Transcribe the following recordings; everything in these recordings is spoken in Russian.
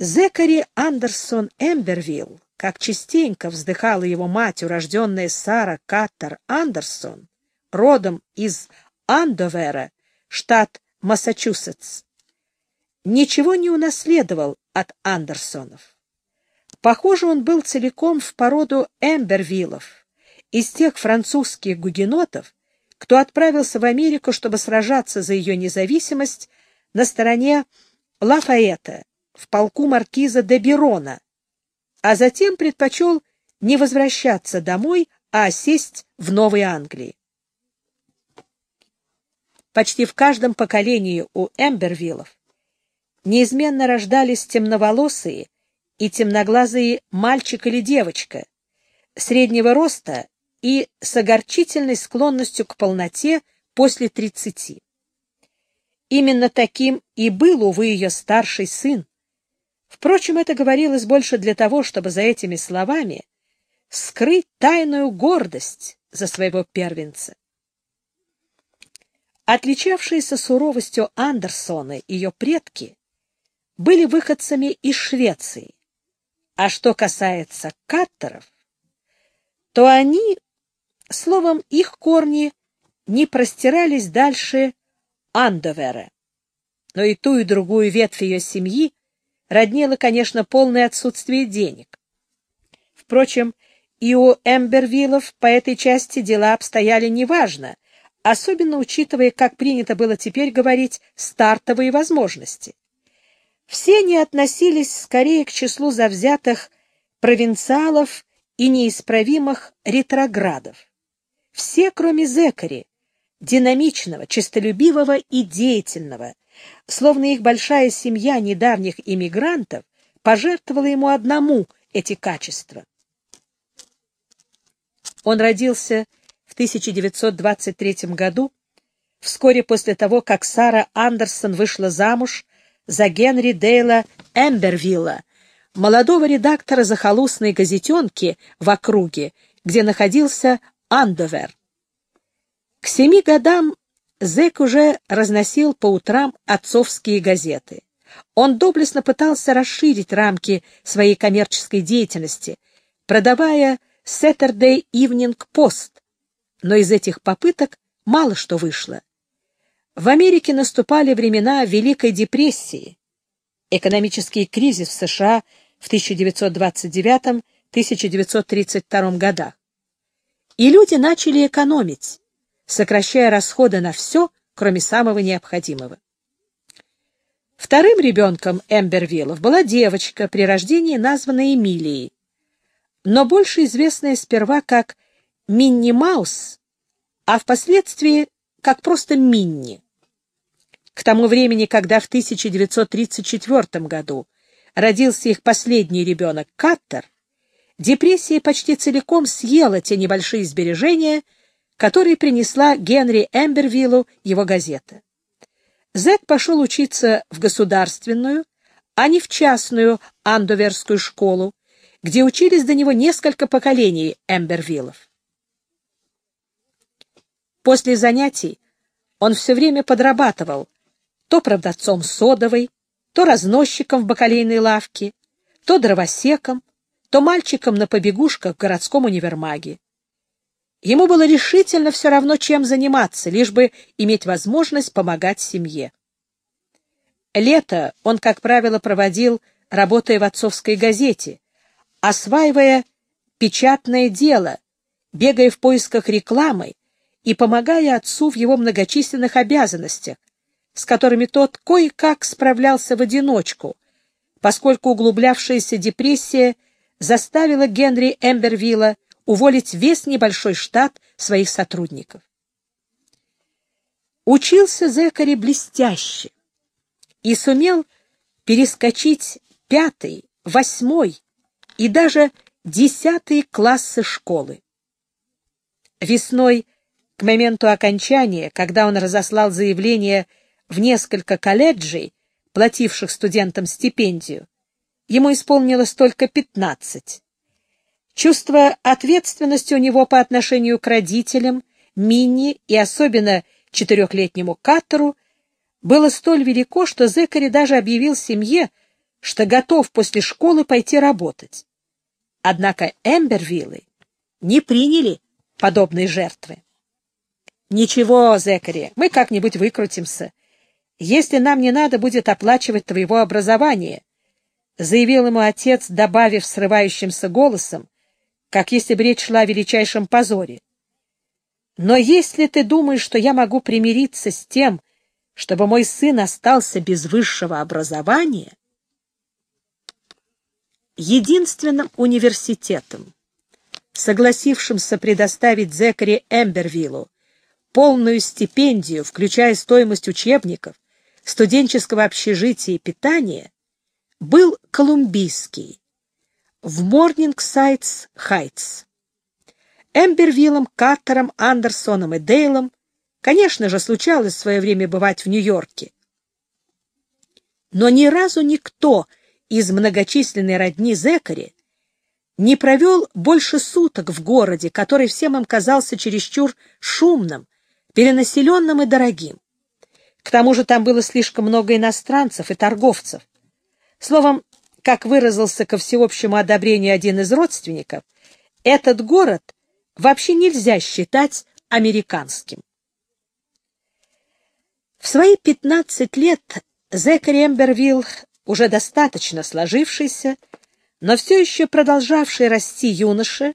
Зекари Андерсон Эмбервилл, как частенько вздыхала его мать, урожденная Сара Каттер Андерсон, родом из Андовера, штат Массачусетс, ничего не унаследовал от Андерсонов. Похоже, он был целиком в породу Эмбервиллов, из тех французских гугенотов, кто отправился в Америку, чтобы сражаться за ее независимость на стороне Лафаэта, в полку маркиза де Бирона, а затем предпочел не возвращаться домой, а сесть в Новой Англии. Почти в каждом поколении у Эмбервиллов неизменно рождались темноволосые и темноглазые мальчик или девочка, среднего роста и с огорчительной склонностью к полноте после тридцати. Именно таким и был, увы, ее старший сын, Впрочем, это говорилось больше для того, чтобы за этими словами скрыть тайную гордость за своего первенца. Отличавшиеся суровостью Андерсона ее предки были выходцами из Швеции, а что касается каттеров, то они, словом, их корни не простирались дальше Андовера, но и ту, и другую ветвь ее семьи роднило, конечно, полное отсутствие денег. Впрочем, и у Эмбервиллов по этой части дела обстояли неважно, особенно учитывая, как принято было теперь говорить, стартовые возможности. Все они относились скорее к числу завзятых провинциалов и неисправимых ретроградов. Все, кроме Зекари, динамичного, честолюбивого и деятельного, словно их большая семья недавних иммигрантов пожертвовала ему одному эти качества. Он родился в 1923 году, вскоре после того, как Сара Андерсон вышла замуж за Генри Дейла Эмбервилла, молодого редактора захолустной газетенки в округе, где находился Андовер. К семи годам Зэк уже разносил по утрам отцовские газеты. Он доблестно пытался расширить рамки своей коммерческой деятельности, продавая Saturday Evening Post, но из этих попыток мало что вышло. В Америке наступали времена Великой депрессии. Экономический кризис в США в 1929-1932 годах. И люди начали экономить сокращая расходы на все, кроме самого необходимого. Вторым ребенком Эмбервиллов была девочка, при рождении названная Эмилией, но больше известная сперва как Минни Маус, а впоследствии как просто Минни. К тому времени, когда в 1934 году родился их последний ребенок Каттер, депрессия почти целиком съела те небольшие сбережения, который принесла Генри Эмбервиллу его газета. Зек пошел учиться в государственную, а не в частную андоверскую школу, где учились до него несколько поколений Эмбервиллов. После занятий он все время подрабатывал то продавцом содовой, то разносчиком в бакалейной лавке, то дровосеком, то мальчиком на побегушках в городском универмаге. Ему было решительно все равно, чем заниматься, лишь бы иметь возможность помогать семье. Лето он, как правило, проводил, работая в отцовской газете, осваивая печатное дело, бегая в поисках рекламы и помогая отцу в его многочисленных обязанностях, с которыми тот кое-как справлялся в одиночку, поскольку углублявшаяся депрессия заставила Генри Эмбервилла уволить весь небольшой штат своих сотрудников. Учился Зекари блестяще и сумел перескочить пятый, восьмой и даже десятый классы школы. Весной, к моменту окончания, когда он разослал заявление в несколько колледжей, плативших студентам стипендию, ему исполнилось только пятнадцать. Чувство ответственности у него по отношению к родителям, Минни и особенно четырехлетнему Каттеру было столь велико, что Зекари даже объявил семье, что готов после школы пойти работать. Однако Эмбервиллы не приняли подобной жертвы. «Ничего, Зекари, мы как-нибудь выкрутимся. Если нам не надо будет оплачивать твоего образования», — заявил ему отец, добавив срывающимся голосом, как если бы речь шла о величайшем позоре. «Но если ты думаешь, что я могу примириться с тем, чтобы мой сын остался без высшего образования...» Единственным университетом, согласившимся предоставить Зекари Эмбервиллу полную стипендию, включая стоимость учебников, студенческого общежития и питания, был колумбийский в Морнингсайдс Хайтс. Эмбервиллом, Каттером, Андерсоном и Дейлом, конечно же, случалось в свое время бывать в Нью-Йорке. Но ни разу никто из многочисленной родни Зекари не провел больше суток в городе, который всем им казался чересчур шумным, перенаселенным и дорогим. К тому же там было слишком много иностранцев и торговцев. Словом, как выразился ко всеобщему одобрению один из родственников, этот город вообще нельзя считать американским. В свои 15 лет Зекари Эмбервилл, уже достаточно сложившийся, но все еще продолжавший расти юноша,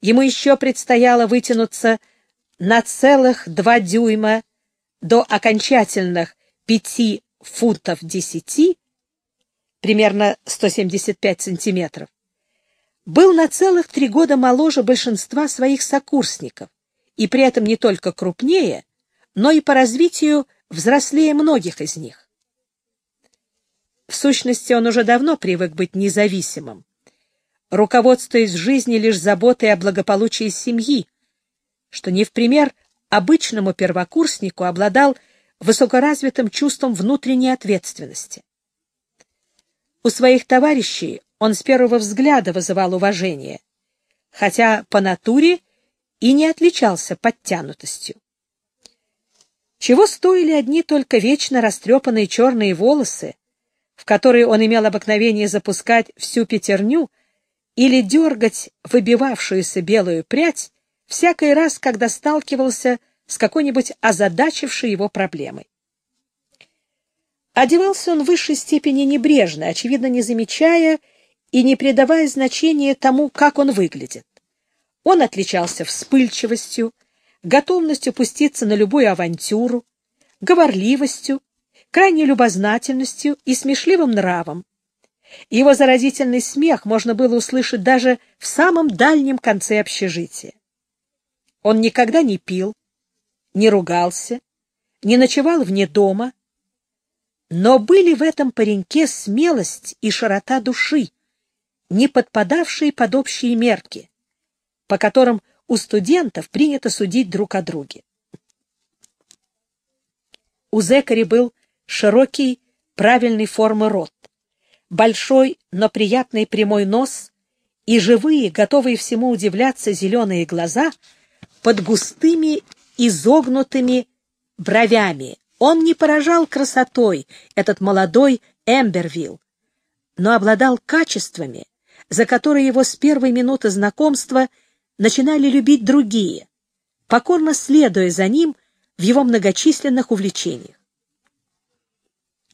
ему еще предстояло вытянуться на целых два дюйма до окончательных пяти футов десяти, примерно 175 сантиметров, был на целых три года моложе большинства своих сокурсников и при этом не только крупнее, но и по развитию взрослее многих из них. В сущности, он уже давно привык быть независимым, руководствуясь в жизни лишь заботой о благополучии семьи, что не в пример обычному первокурснику обладал высокоразвитым чувством внутренней ответственности. У своих товарищей он с первого взгляда вызывал уважение, хотя по натуре и не отличался подтянутостью. Чего стоили одни только вечно растрепанные черные волосы, в которые он имел обыкновение запускать всю пятерню или дергать выбивавшуюся белую прядь всякий раз, когда сталкивался с какой-нибудь озадачившей его проблемой. Одевался он в высшей степени небрежно, очевидно, не замечая и не придавая значения тому, как он выглядит. Он отличался вспыльчивостью, готовностью пуститься на любую авантюру, говорливостью, крайней любознательностью и смешливым нравом. Его заразительный смех можно было услышать даже в самом дальнем конце общежития. Он никогда не пил, не ругался, не ночевал вне дома, но были в этом пареньке смелость и широта души, не подпадавшие под общие мерки, по которым у студентов принято судить друг о друге. У Зекари был широкий, правильной формы рот, большой, но приятный прямой нос и живые, готовые всему удивляться зеленые глаза под густыми изогнутыми бровями. Он не поражал красотой, этот молодой Эмбервилл, но обладал качествами, за которые его с первой минуты знакомства начинали любить другие, покорно следуя за ним в его многочисленных увлечениях.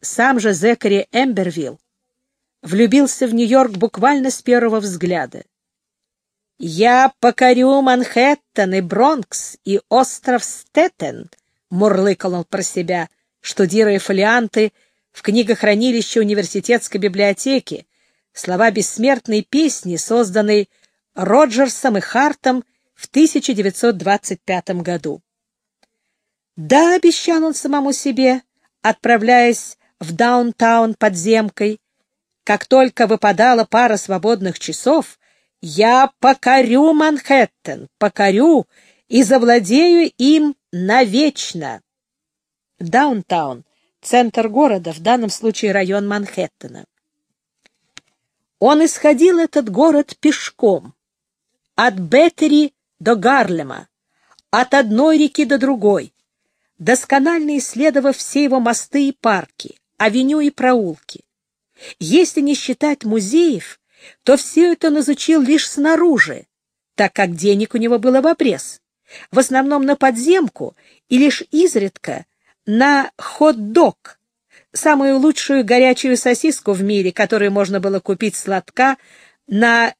Сам же Зекари Эмбервилл влюбился в Нью-Йорк буквально с первого взгляда. «Я покорю Манхэттен и Бронкс и остров Стеттен», — мурлыкал про себя, штудируя фолианты в книгохранилище университетской библиотеки, слова бессмертной песни, созданной Роджерсом и Хартом в 1925 году. Да, обещал он самому себе, отправляясь в даунтаун подземкой. Как только выпадала пара свободных часов, я покорю Манхэттен, покорю и завладею им навечно. Даунтаун — центр города, в данном случае район Манхэттена. Он исходил этот город пешком, от Беттери до Гарлема, от одной реки до другой, досконально исследовав все его мосты и парки, авеню и проулки. Если не считать музеев, то все это он изучил лишь снаружи, так как денег у него было в обрез. В основном на подземку и лишь изредка на хот-дог, самую лучшую горячую сосиску в мире, которую можно было купить сладка на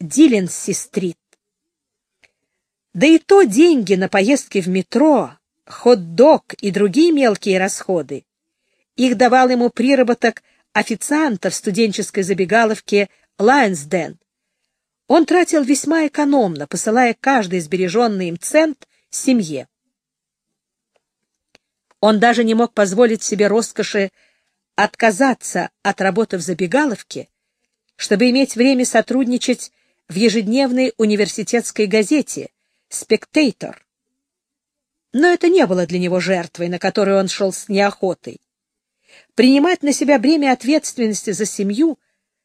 Дилленси-стрит. Да и то деньги на поездки в метро, хот-дог и другие мелкие расходы. Их давал ему приработок официанта в студенческой забегаловке Лайнсден. Он тратил весьма экономно, посылая каждый сбереженный им цент семье. Он даже не мог позволить себе роскоши отказаться от работы в забегаловке, чтобы иметь время сотрудничать в ежедневной университетской газете «Спектейтор». Но это не было для него жертвой, на которую он шел с неохотой. Принимать на себя бремя ответственности за семью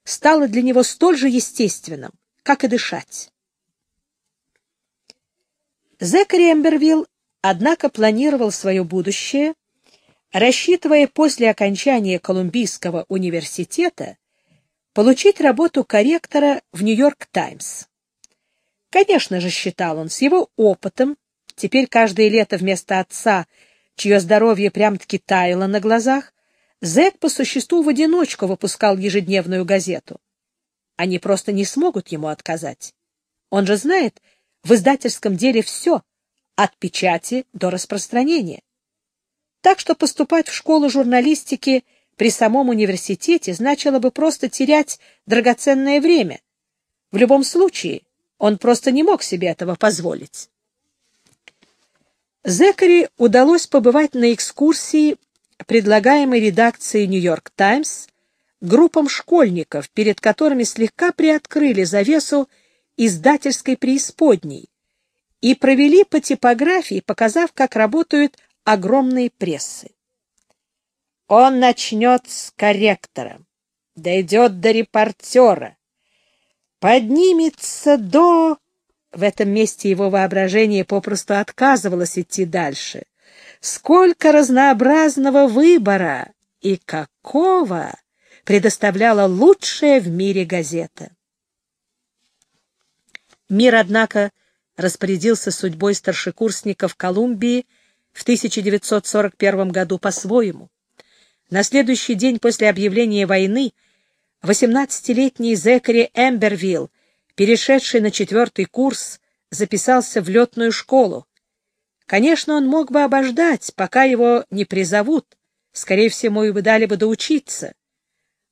стало для него столь же естественным, как и дышать. Зекари Эмбервилл, однако, планировал свое будущее, рассчитывая после окончания Колумбийского университета получить работу корректора в «Нью-Йорк Таймс». Конечно же, считал он, с его опытом, теперь каждое лето вместо отца, чье здоровье прям-таки таяло на глазах, Зэк по существу в одиночку выпускал ежедневную газету. Они просто не смогут ему отказать. Он же знает в издательском деле все, от печати до распространения. Так что поступать в школу журналистики при самом университете значило бы просто терять драгоценное время. В любом случае, он просто не мог себе этого позволить. Зекари удалось побывать на экскурсии предлагаемой редакцией «Нью-Йорк Таймс» группам школьников, перед которыми слегка приоткрыли завесу издательской преисподней и провели по типографии, показав, как работают огромные прессы. Он начнет с корректора, дойдет до репортера, поднимется до... В этом месте его воображение попросту отказывалось идти дальше. Сколько разнообразного выбора и какого предоставляла лучшая в мире газета. Мир, однако, распорядился судьбой старшекурсников Колумбии в 1941 году по-своему. На следующий день после объявления войны 18-летний Зекари Эмбервилл, перешедший на четвертый курс, записался в летную школу. Конечно, он мог бы обождать, пока его не призовут. Скорее всего, и дали бы доучиться.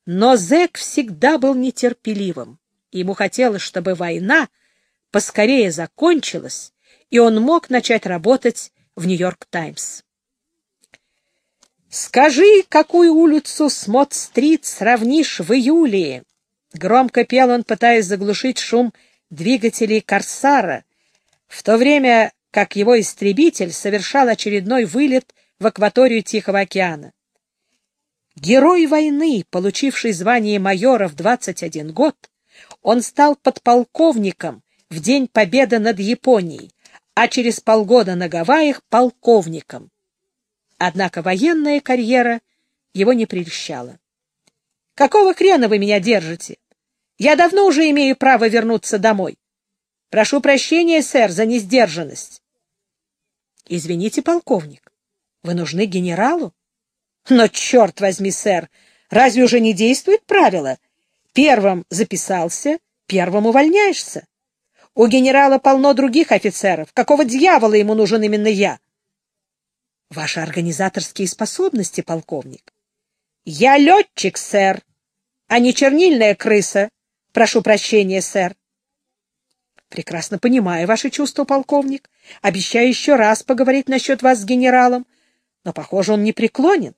Но Зек всегда был нетерпеливым. Ему хотелось, чтобы война поскорее закончилась, и он мог начать работать в «Нью-Йорк Таймс». «Скажи, какую улицу Смот-стрит сравнишь в июле?» Громко пел он, пытаясь заглушить шум двигателей «Корсара», в то время как его истребитель совершал очередной вылет в акваторию Тихого океана. Герой войны, получивший звание майора в 21 год, он стал подполковником в День Победы над Японией, а через полгода на Гавайях — полковником. Однако военная карьера его не прельщала. «Какого хрена вы меня держите? Я давно уже имею право вернуться домой. Прошу прощения, сэр, за несдержанность. Извините, полковник, вы нужны генералу? Но, черт возьми, сэр, разве уже не действует правило? Первым записался, первым увольняешься. У генерала полно других офицеров. Какого дьявола ему нужен именно я? Ваши организаторские способности, полковник. Я летчик, сэр, а не чернильная крыса. Прошу прощения, сэр. Прекрасно понимаю ваши чувства, полковник. Обещаю еще раз поговорить насчет вас с генералом. Но, похоже, он не преклонен.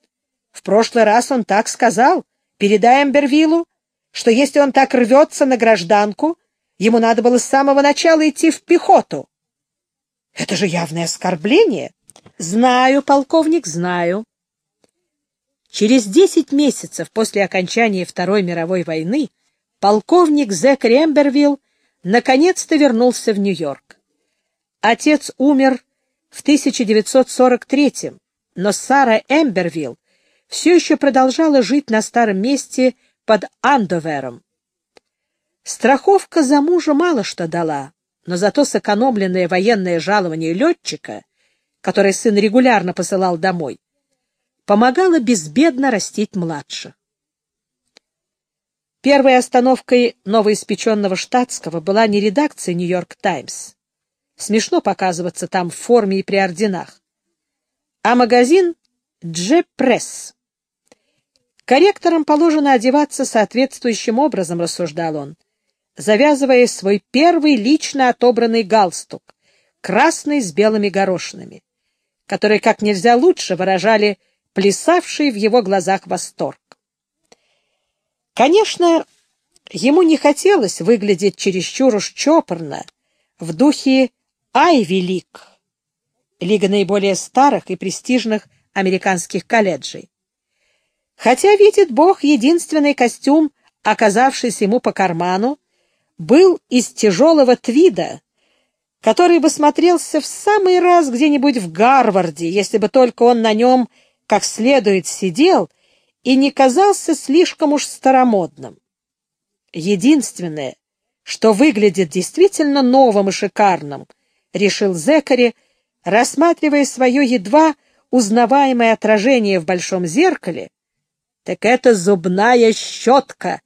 В прошлый раз он так сказал. Передай Эмбервиллу, что если он так рвется на гражданку, ему надо было с самого начала идти в пехоту. Это же явное оскорбление. Знаю, полковник, знаю. Через десять месяцев после окончания Второй мировой войны полковник Зекари Эмбервилл наконец-то вернулся в Нью-Йорк. Отец умер в 1943 но Сара Эмбервилл все еще продолжала жить на старом месте под Андовером. Страховка за мужа мало что дала, но зато сэкономленное военное жалование летчика, которое сын регулярно посылал домой, помогало безбедно растить младших. Первой остановкой новоиспеченного штатского была не редакция «Нью-Йорк Таймс». Смешно показываться там в форме и при орденах. А магазин «Дже Пресс». Корректорам положено одеваться соответствующим образом, рассуждал он, завязывая свой первый лично отобранный галстук, красный с белыми горошинами, которые как нельзя лучше выражали плясавший в его глазах восторг. Конечно, ему не хотелось выглядеть чересчур уж чопорно, в духе «Айви Лиг», лига наиболее старых и престижных американских колледжей. Хотя, видит Бог, единственный костюм, оказавшийся ему по карману, был из тяжелого твида, который бы смотрелся в самый раз где-нибудь в Гарварде, если бы только он на нем как следует сидел — и не казался слишком уж старомодным. Единственное, что выглядит действительно новым и шикарным, решил Зекари, рассматривая свое едва узнаваемое отражение в большом зеркале, так это зубная щетка,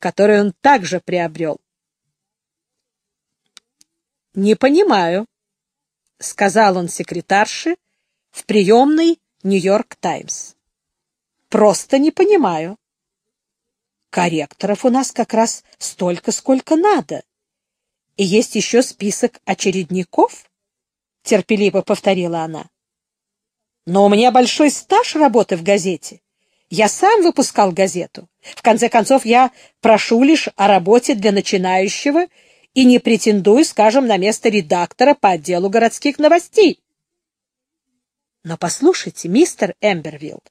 которую он также приобрел. «Не понимаю», — сказал он секретарше в приемной «Нью-Йорк Таймс». Просто не понимаю. Корректоров у нас как раз столько, сколько надо. И есть еще список очередников, — терпеливо повторила она. Но у меня большой стаж работы в газете. Я сам выпускал газету. В конце концов, я прошу лишь о работе для начинающего и не претендую, скажем, на место редактора по отделу городских новостей. Но послушайте, мистер Эмбервилд,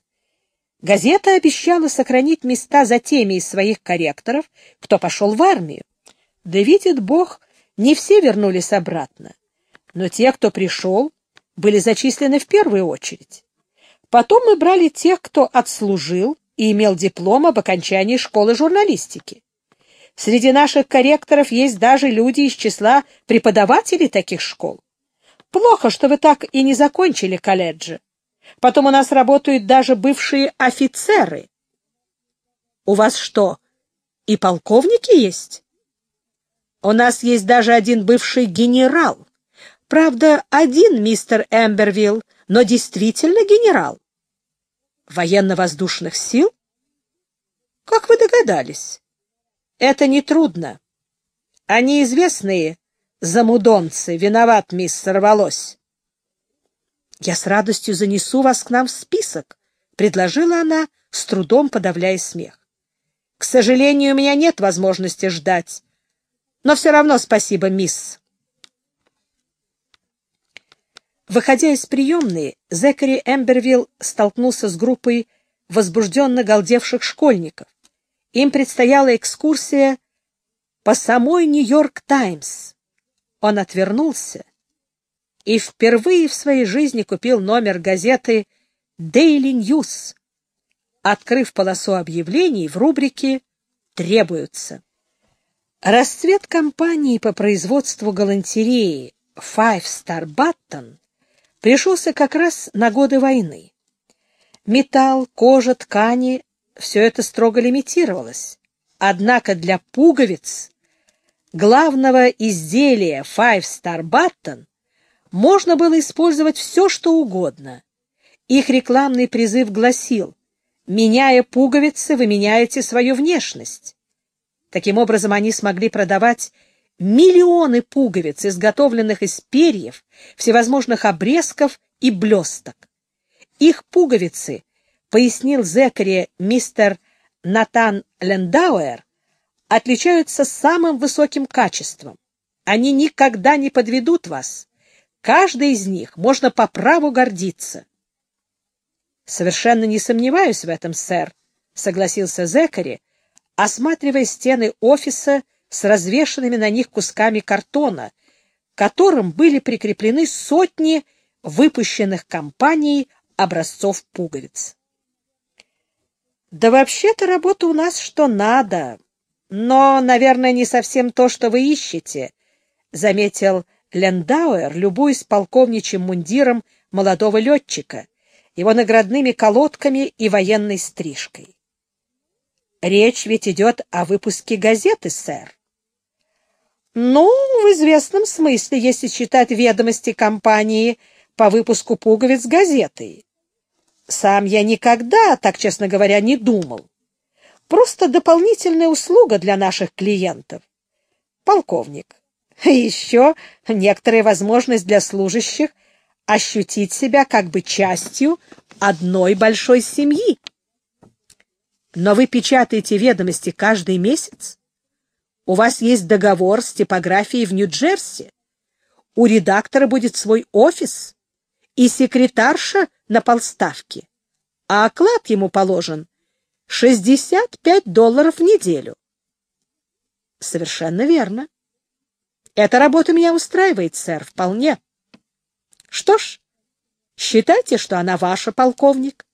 Газета обещала сохранить места за теми из своих корректоров, кто пошел в армию. Да видит Бог, не все вернулись обратно, но те, кто пришел, были зачислены в первую очередь. Потом мы брали тех, кто отслужил и имел диплом об окончании школы журналистики. Среди наших корректоров есть даже люди из числа преподавателей таких школ. Плохо, что вы так и не закончили колледжи. Потом у нас работают даже бывшие офицеры. У вас что, и полковники есть? У нас есть даже один бывший генерал. Правда, один мистер Эмбервилл, но действительно генерал. Военно-воздушных сил? Как вы догадались? Это нетрудно. Они известные замудонцы. Виноват, мистер Волось. «Я с радостью занесу вас к нам в список», — предложила она, с трудом подавляя смех. «К сожалению, у меня нет возможности ждать. Но все равно спасибо, мисс». Выходя из приемной, Зекари Эмбервилл столкнулся с группой возбужденно галдевших школьников. Им предстояла экскурсия по самой «Нью-Йорк Таймс». Он отвернулся и впервые в своей жизни купил номер газеты Daily News, открыв полосу объявлений в рубрике «Требуются». Расцвет компании по производству галантереи Five Star Button пришелся как раз на годы войны. Металл, кожа, ткани — все это строго лимитировалось. Однако для пуговиц главного изделия Five Star Button можно было использовать все, что угодно. Их рекламный призыв гласил «Меняя пуговицы, вы меняете свою внешность». Таким образом, они смогли продавать миллионы пуговиц, изготовленных из перьев, всевозможных обрезков и блесток. Их пуговицы, пояснил Зекари мистер Натан Лендауэр, отличаются самым высоким качеством. Они никогда не подведут вас. Каждый из них можно по праву гордиться. Совершенно не сомневаюсь в этом, сэр, согласился Зекари, осматривая стены офиса с развешанными на них кусками картона, к которым были прикреплены сотни выпущенных компанией образцов пуговиц. Да вообще-то работа у нас что надо, но, наверное, не совсем то, что вы ищете, — заметил Лендауэр, любуясь полковничьим мундиром молодого летчика, его наградными колодками и военной стрижкой. Речь ведь идет о выпуске газеты, сэр. Ну, в известном смысле, если считать ведомости компании по выпуску пуговиц газетой. Сам я никогда, так честно говоря, не думал. Просто дополнительная услуга для наших клиентов. Полковник, еще некоторая возможность для служащих ощутить себя как бы частью одной большой семьи. Но вы печатаете ведомости каждый месяц? У вас есть договор с типографией в Нью-Джерси. У редактора будет свой офис и секретарша на полставке, а оклад ему положен 65 долларов в неделю. Совершенно верно. Эта работа меня устраивает, сэр, вполне. Что ж, считайте, что она ваша, полковник.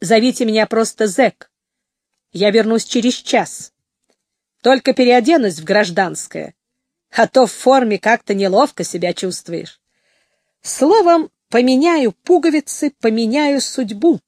Зовите меня просто Зэк. Я вернусь через час. Только переоденусь в гражданское, а то в форме как-то неловко себя чувствуешь. Словом, поменяю пуговицы, поменяю судьбу.